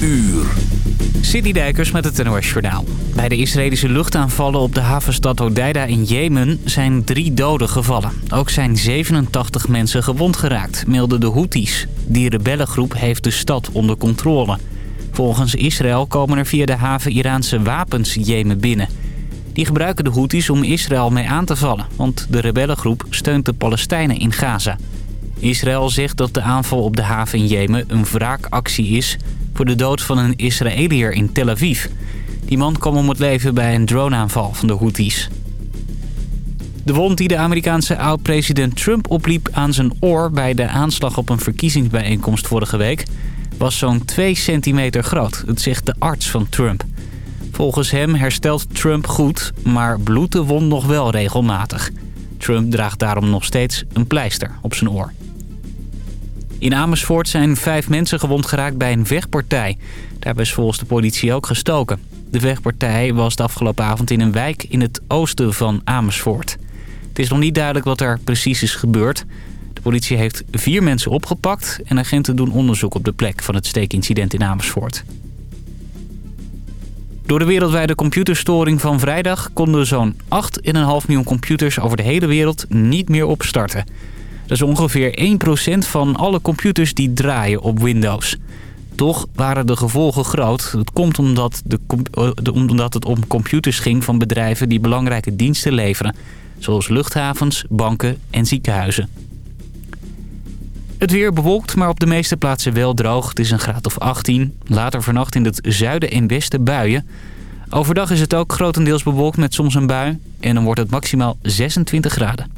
uur. Dijkers met het NOS Journaal. Bij de Israëlische luchtaanvallen op de havenstad Hodeida in Jemen zijn drie doden gevallen. Ook zijn 87 mensen gewond geraakt, melden de Houthis. Die rebellengroep heeft de stad onder controle. Volgens Israël komen er via de haven Iraanse wapens Jemen binnen. Die gebruiken de Houthis om Israël mee aan te vallen, want de rebellengroep steunt de Palestijnen in Gaza. Israël zegt dat de aanval op de haven in Jemen een wraakactie is voor de dood van een Israëliër in Tel Aviv. Die man kwam om het leven bij een droneaanval van de Houthis. De wond die de Amerikaanse oud-president Trump opliep aan zijn oor... bij de aanslag op een verkiezingsbijeenkomst vorige week... was zo'n 2 centimeter groot, het zegt de arts van Trump. Volgens hem herstelt Trump goed, maar bloedt de wond nog wel regelmatig. Trump draagt daarom nog steeds een pleister op zijn oor. In Amersfoort zijn vijf mensen gewond geraakt bij een vechtpartij. Daarbij is volgens de politie ook gestoken. De vechtpartij was de afgelopen avond in een wijk in het oosten van Amersfoort. Het is nog niet duidelijk wat er precies is gebeurd. De politie heeft vier mensen opgepakt en agenten doen onderzoek op de plek van het steekincident in Amersfoort. Door de wereldwijde computerstoring van vrijdag konden zo'n 8,5 miljoen computers over de hele wereld niet meer opstarten. Dat is ongeveer 1% van alle computers die draaien op Windows. Toch waren de gevolgen groot. Het komt omdat, eh, de, omdat het om computers ging van bedrijven die belangrijke diensten leveren. Zoals luchthavens, banken en ziekenhuizen. Het weer bewolkt, maar op de meeste plaatsen wel droog. Het is een graad of 18. Later vannacht in het zuiden en westen buien. Overdag is het ook grotendeels bewolkt met soms een bui. En dan wordt het maximaal 26 graden.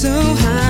so high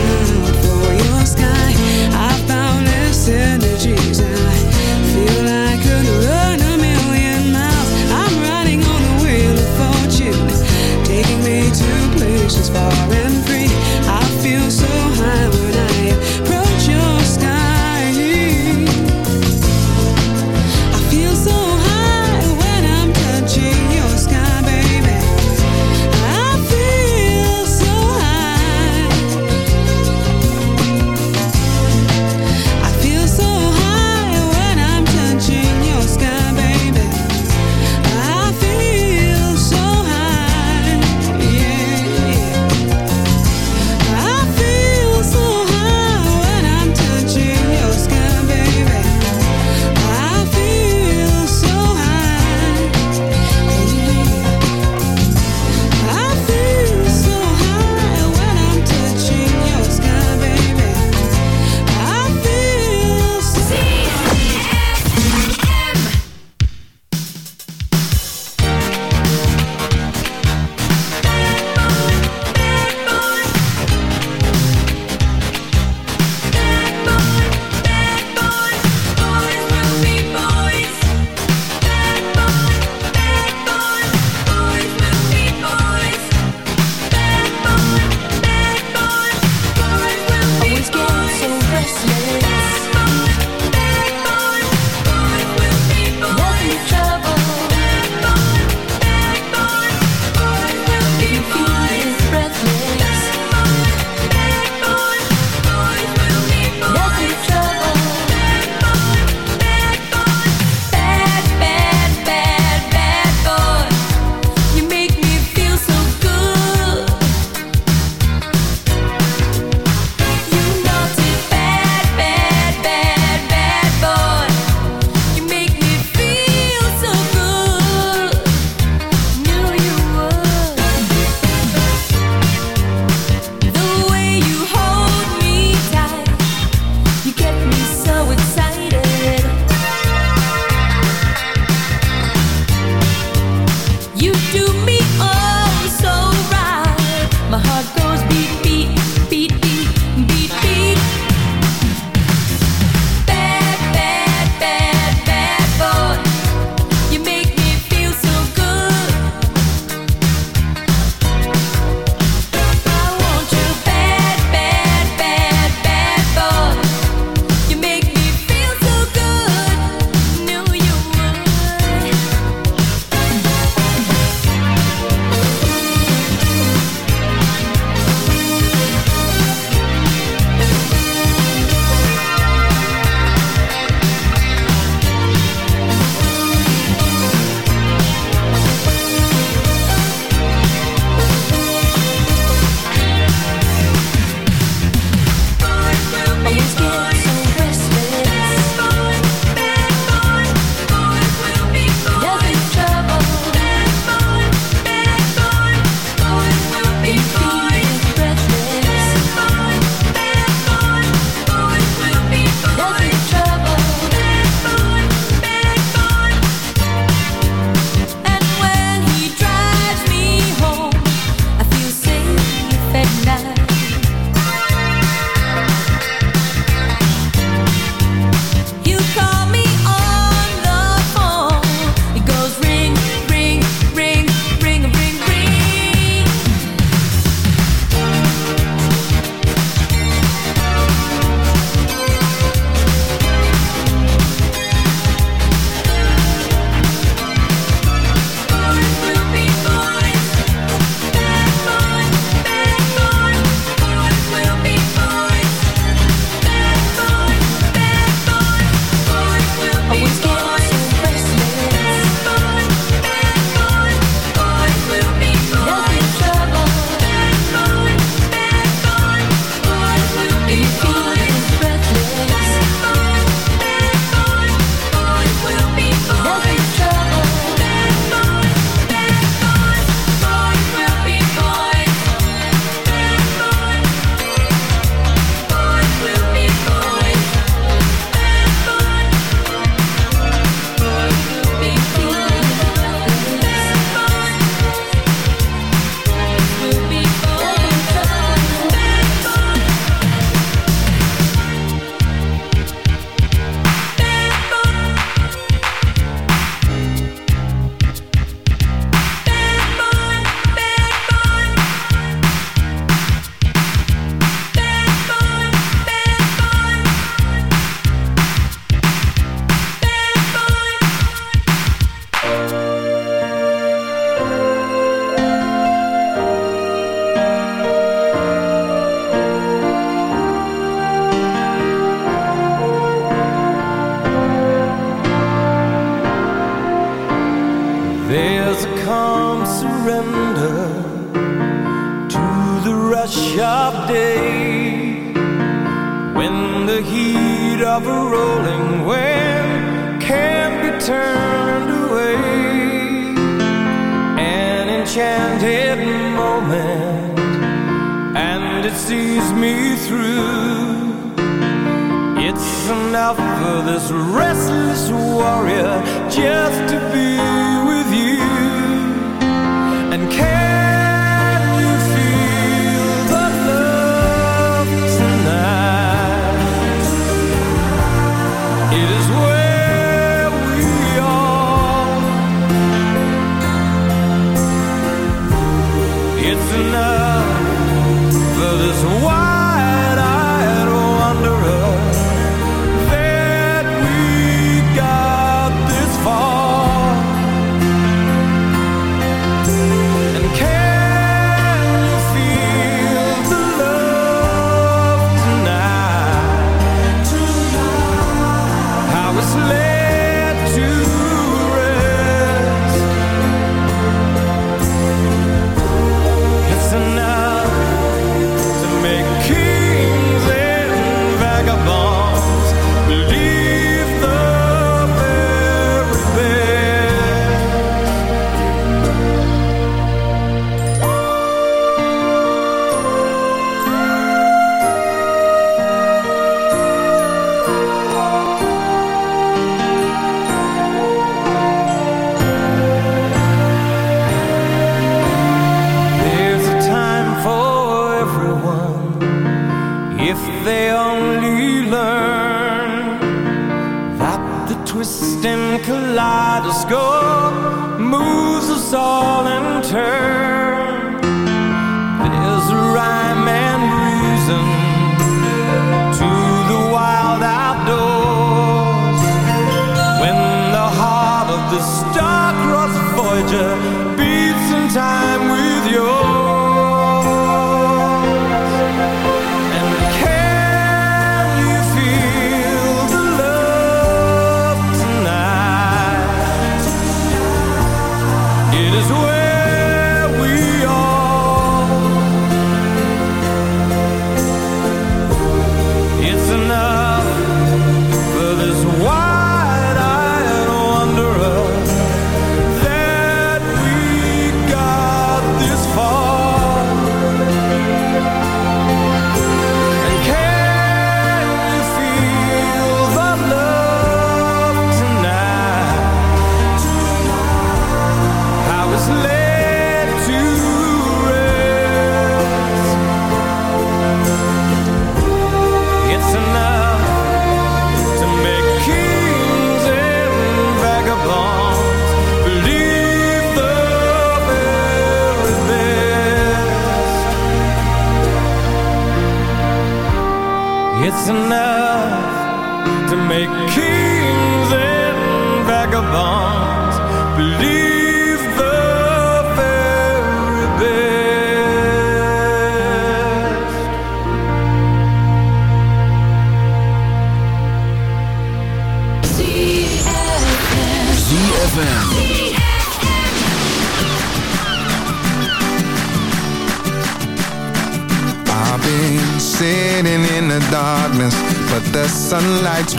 taking me to places far and free. I feel so high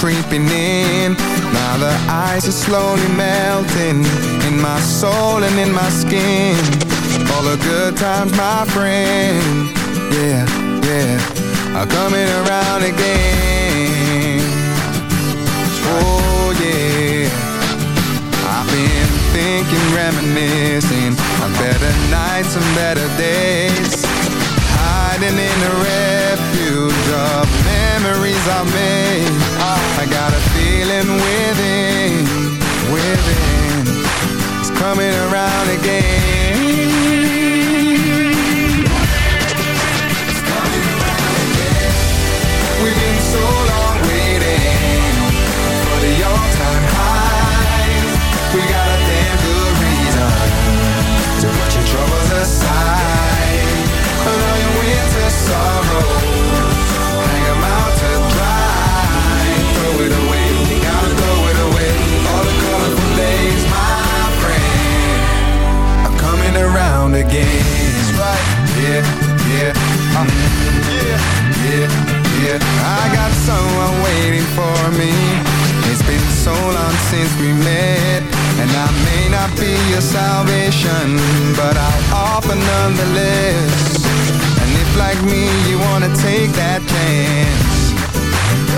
creeping in. since we met. And I may not be your salvation But I'll offer nonetheless. And if like me you wanna take that chance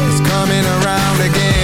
It's coming around again.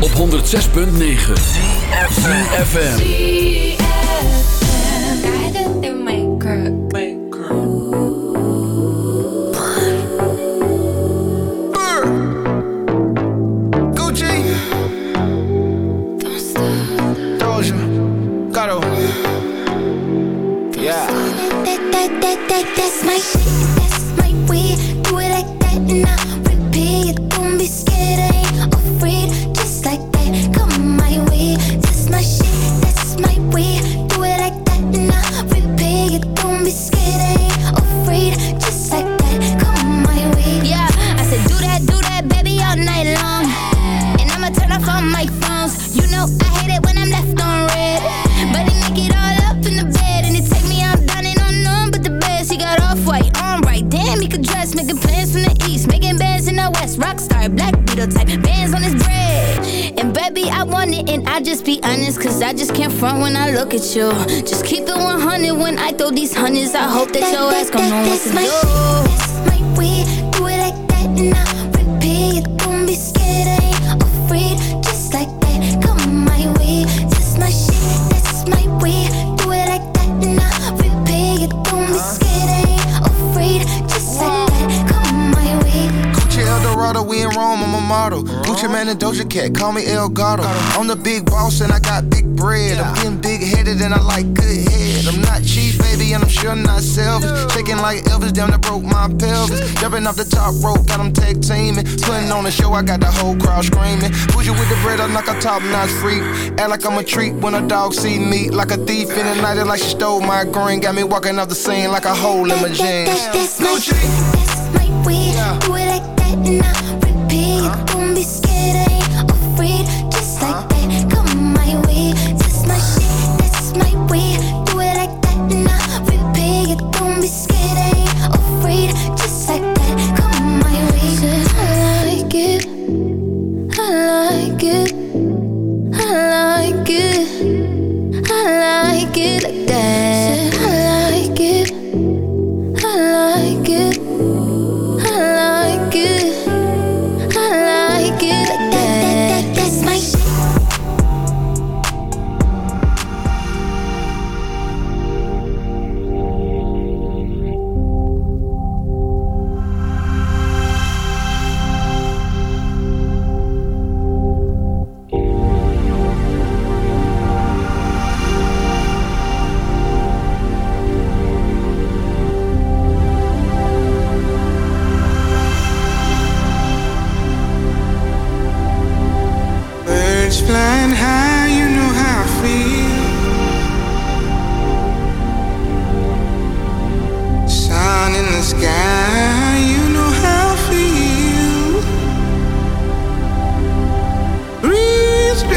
Op 106.9 Man and Doja Cat, call me El Gato. I'm the big boss and I got big bread. I'm getting big headed and I like good head. I'm not cheap, baby, and I'm sure not selfish. Shaking like Elvis, damn, that broke my pelvis. Jumping off the top rope, got them tag teaming. Putting on a show, I got the whole crowd screaming. Bougie with the bread, I'm like a top notch freak. Act like I'm a treat when a dog see me. Like a thief in the night, like she stole my green. Got me walking off the scene like a hole in my jeans. That, that, that, that's, my, that's my weed. Yeah. Do it like that and I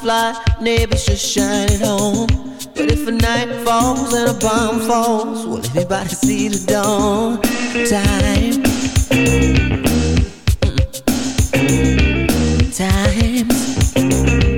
fly, neighbors should shine at home. But if a night falls and a bomb falls, will anybody see the dawn? Time. Mm. time.